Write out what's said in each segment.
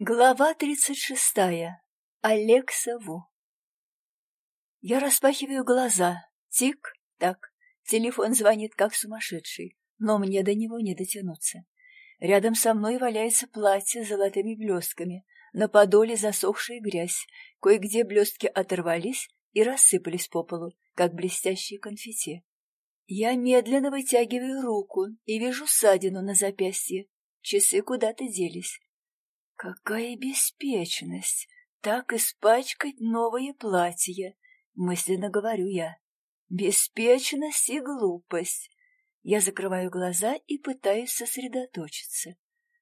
Глава тридцать шестая. Алекса Ву. Я распахиваю глаза. Тик-так. Телефон звонит как сумасшедший, но мне до него не дотянуться. Рядом со мной валяется платье с золотыми блестками, на подоле засохшая грязь, кое-где блестки оторвались и рассыпались по полу, как блестящие конфетти. Я медленно вытягиваю руку и вижу ссадину на запястье. Часы куда-то делись. Какая беспечность! Так испачкать новое платье, мысленно говорю я. Беспечность и глупость. Я закрываю глаза и пытаюсь сосредоточиться.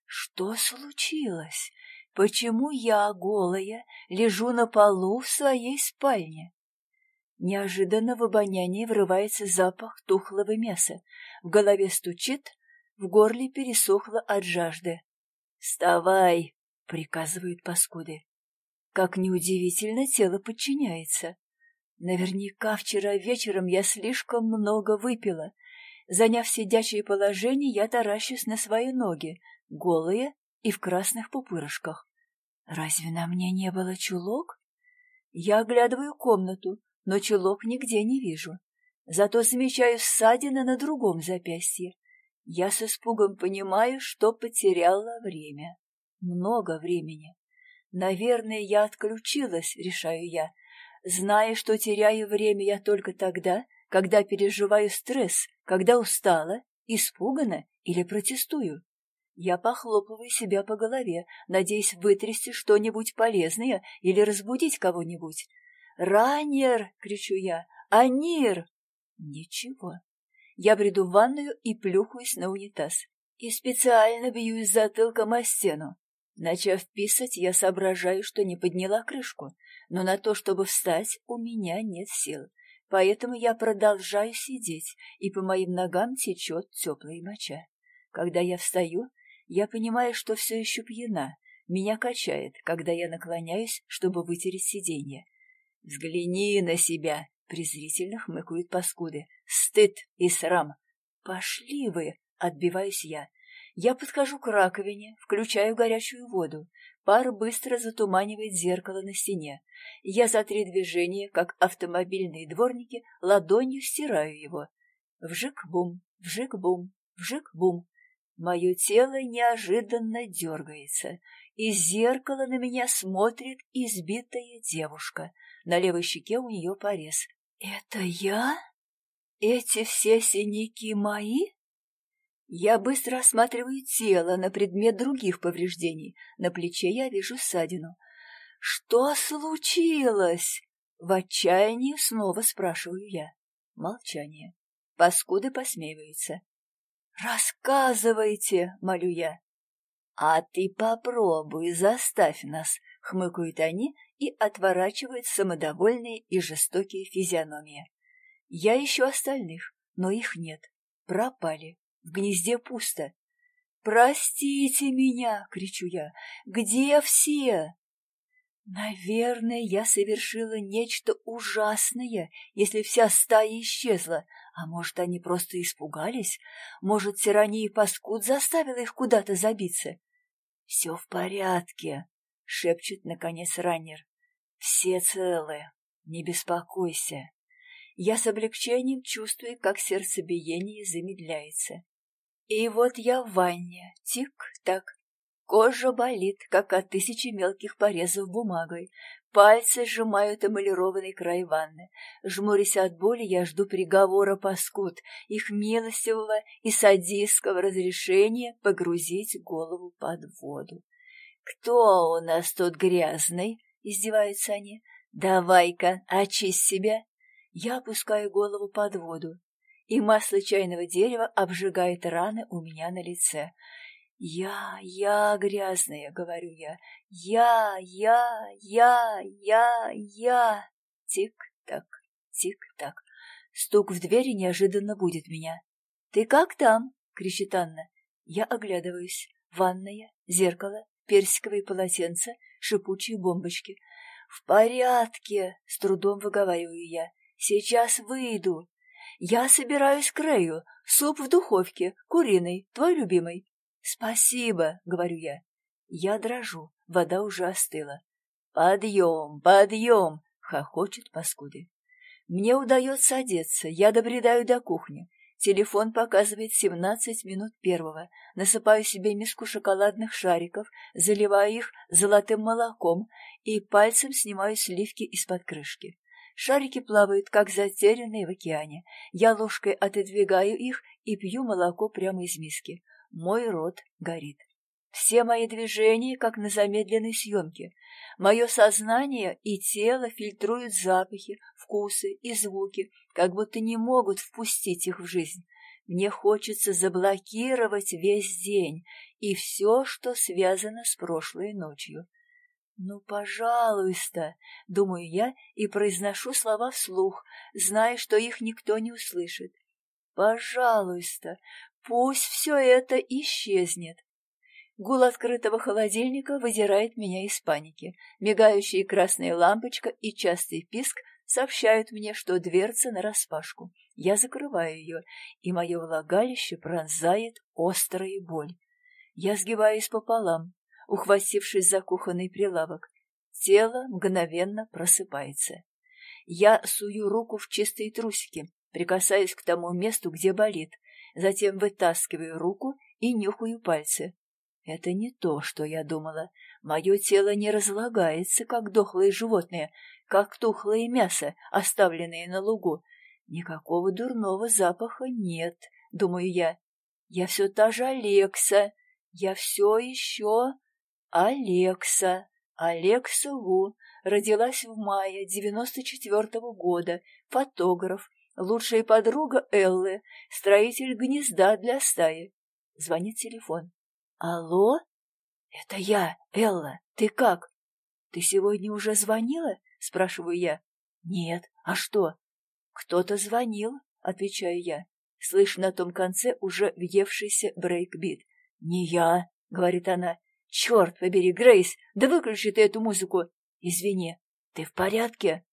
Что случилось? Почему я, голая, лежу на полу в своей спальне? Неожиданно в обоняние врывается запах тухлого мяса. В голове стучит, в горле пересохло от жажды. «Вставай!» — приказывают паскуды. Как неудивительно, тело подчиняется. Наверняка вчера вечером я слишком много выпила. Заняв сидячее положение, я таращусь на свои ноги, голые и в красных пупырышках. Разве на мне не было чулок? Я оглядываю комнату, но чулок нигде не вижу. Зато замечаю ссадины на другом запястье. Я с испугом понимаю, что потеряла время много времени. Наверное, я отключилась, решаю я, зная, что теряю время я только тогда, когда переживаю стресс, когда устала, испугана или протестую. Я похлопываю себя по голове, надеясь вытрясти что-нибудь полезное или разбудить кого-нибудь. «Ранер!» — кричу я. «Анир!» Ничего. Я бреду в ванную и плюхаюсь на унитаз. И специально бьюсь затылком о стену. Начав писать, я соображаю, что не подняла крышку, но на то, чтобы встать, у меня нет сил. Поэтому я продолжаю сидеть, и по моим ногам течет теплая моча. Когда я встаю, я понимаю, что все еще пьяна. Меня качает, когда я наклоняюсь, чтобы вытереть сиденье. «Взгляни на себя!» — презрительно хмыкают паскуды. «Стыд и срам!» «Пошли вы!» — отбиваюсь я. Я подхожу к раковине, включаю горячую воду. Пар быстро затуманивает зеркало на стене. Я за три движения, как автомобильные дворники, ладонью стираю его. Вжик-бум, вжик-бум, вжик-бум. Мое тело неожиданно дергается. Из зеркала на меня смотрит избитая девушка. На левой щеке у нее порез. «Это я? Эти все синяки мои?» Я быстро осматриваю тело на предмет других повреждений. На плече я вижу ссадину. «Что случилось?» В отчаянии снова спрашиваю я. Молчание. Паскуды посмеиваются. «Рассказывайте!» — молю я. «А ты попробуй, заставь нас!» — хмыкают они и отворачивают самодовольные и жестокие физиономии. Я ищу остальных, но их нет. Пропали. В гнезде пусто. «Простите меня!» — кричу я. «Где все?» Наверное, я совершила нечто ужасное, если вся стая исчезла. А может, они просто испугались? Может, тирания паскуд заставила их куда-то забиться? — Все в порядке, — шепчет, наконец, раннер. — Все целы. Не беспокойся. Я с облегчением чувствую, как сердцебиение замедляется. И вот я в ванне, тик-так. Кожа болит, как от тысячи мелких порезов бумагой. Пальцы сжимают эмалированный край ванны. Жмурясь от боли, я жду приговора паскуд, их милостивого и садистского разрешения погрузить голову под воду. «Кто у нас тут грязный?» — издеваются они. «Давай-ка, очисть себя!» Я опускаю голову под воду и масло чайного дерева обжигает раны у меня на лице. «Я, я грязная», — говорю я. «Я, я, я, я, я». Тик-так, тик-так. Стук в двери неожиданно будет меня. «Ты как там?» — кричит Анна. Я оглядываюсь. Ванная, зеркало, персиковые полотенца, шипучие бомбочки. «В порядке!» — с трудом выговариваю я. «Сейчас выйду!» «Я собираюсь к Рэю. Суп в духовке, куриный, твой любимый». «Спасибо», — говорю я. Я дрожу, вода уже остыла. «Подъем, подъем!» — хохочет паскуды. Мне удается одеться, я добредаю до кухни. Телефон показывает семнадцать минут первого. Насыпаю себе миску шоколадных шариков, заливаю их золотым молоком и пальцем снимаю сливки из-под крышки. Шарики плавают, как затерянные в океане. Я ложкой отодвигаю их и пью молоко прямо из миски. Мой рот горит. Все мои движения, как на замедленной съемке. Мое сознание и тело фильтруют запахи, вкусы и звуки, как будто не могут впустить их в жизнь. Мне хочется заблокировать весь день и все, что связано с прошлой ночью. «Ну, пожалуйста», — думаю я и произношу слова вслух, зная, что их никто не услышит. «Пожалуйста, пусть все это исчезнет. Гул открытого холодильника выдирает меня из паники. Мигающая красная лампочка и частый писк сообщают мне, что дверца нараспашку. Я закрываю ее, и мое влагалище пронзает острая боль. Я сгибаюсь пополам, ухватившись за кухонный прилавок. Тело мгновенно просыпается. Я сую руку в чистые трусики, прикасаюсь к тому месту, где болит, затем вытаскиваю руку и нюхаю пальцы. Это не то, что я думала. Мое тело не разлагается, как дохлое животное, как тухлое мясо, оставленное на лугу. Никакого дурного запаха нет, думаю я. Я все та же Алекса. Я все еще Алекса. Алекса Ву родилась в мае девяносто четвертого года, фотограф, лучшая подруга Эллы, строитель гнезда для стаи. Звонит телефон. «Алло? Это я, Элла. Ты как? Ты сегодня уже звонила?» — спрашиваю я. «Нет. А что?» «Кто-то звонил», — отвечаю я. Слышу на том конце уже въевшийся брейкбит. «Не я», — говорит она. «Черт побери, Грейс, да выключи ты эту музыку!» «Извини, ты в порядке?»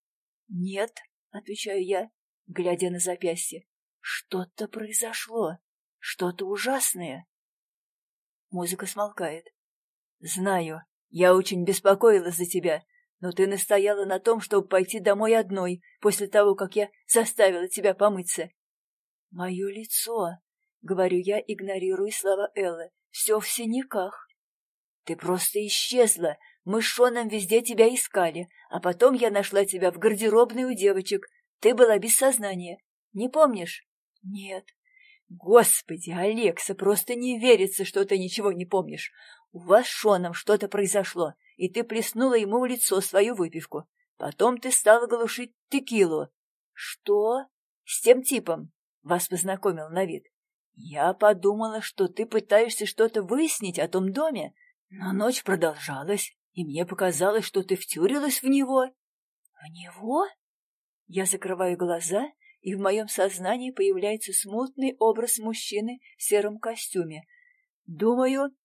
«Нет», — отвечаю я, глядя на запястье. «Что-то произошло, что-то ужасное». Музыка смолкает. «Знаю, я очень беспокоилась за тебя, но ты настояла на том, чтобы пойти домой одной, после того, как я заставила тебя помыться». «Мое лицо», — говорю я, игнорируя слова Эллы, — «все в синяках». «Ты просто исчезла. Мы с Шоном везде тебя искали, а потом я нашла тебя в гардеробной у девочек. Ты была без сознания. Не помнишь?» «Нет». Господи, Алекса, просто не верится, что ты ничего не помнишь. У вас с Шоном что-то произошло, и ты плеснула ему в лицо свою выпивку. Потом ты стала глушить текилу. Что? С тем типом? Вас познакомил на вид. Я подумала, что ты пытаешься что-то выяснить о том доме, но ночь продолжалась, и мне показалось, что ты втюрилась в него. В него? Я закрываю глаза и в моем сознании появляется смутный образ мужчины в сером костюме. Думаю,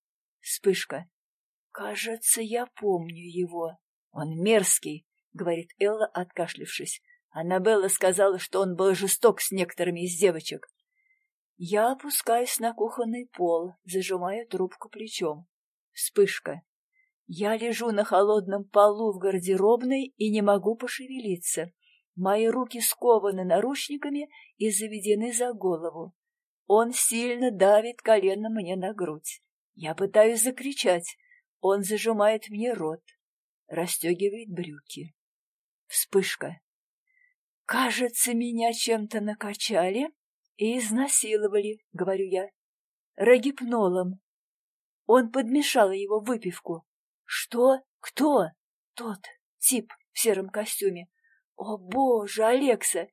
вспышка. Кажется, я помню его. Он мерзкий, говорит Элла, откашлившись. Аннабелла сказала, что он был жесток с некоторыми из девочек. Я опускаюсь на кухонный пол, зажимаю трубку плечом. Вспышка. Я лежу на холодном полу в гардеробной и не могу пошевелиться. Мои руки скованы наручниками и заведены за голову. Он сильно давит коленом мне на грудь. Я пытаюсь закричать. Он зажимает мне рот, расстегивает брюки. Вспышка. Кажется, меня чем-то накачали и изнасиловали, говорю я. Рогипнолом. Он подмешал его выпивку. Что? Кто? Тот тип в сером костюме. О, боже, Алекса!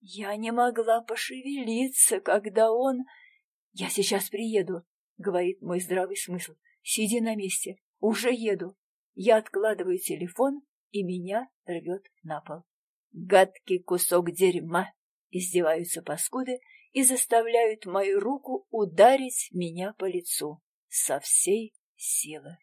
Я не могла пошевелиться, когда он... Я сейчас приеду, говорит мой здравый смысл. Сиди на месте, уже еду. Я откладываю телефон, и меня рвет на пол. Гадкий кусок дерьма! Издеваются паскуды и заставляют мою руку ударить меня по лицу со всей силы.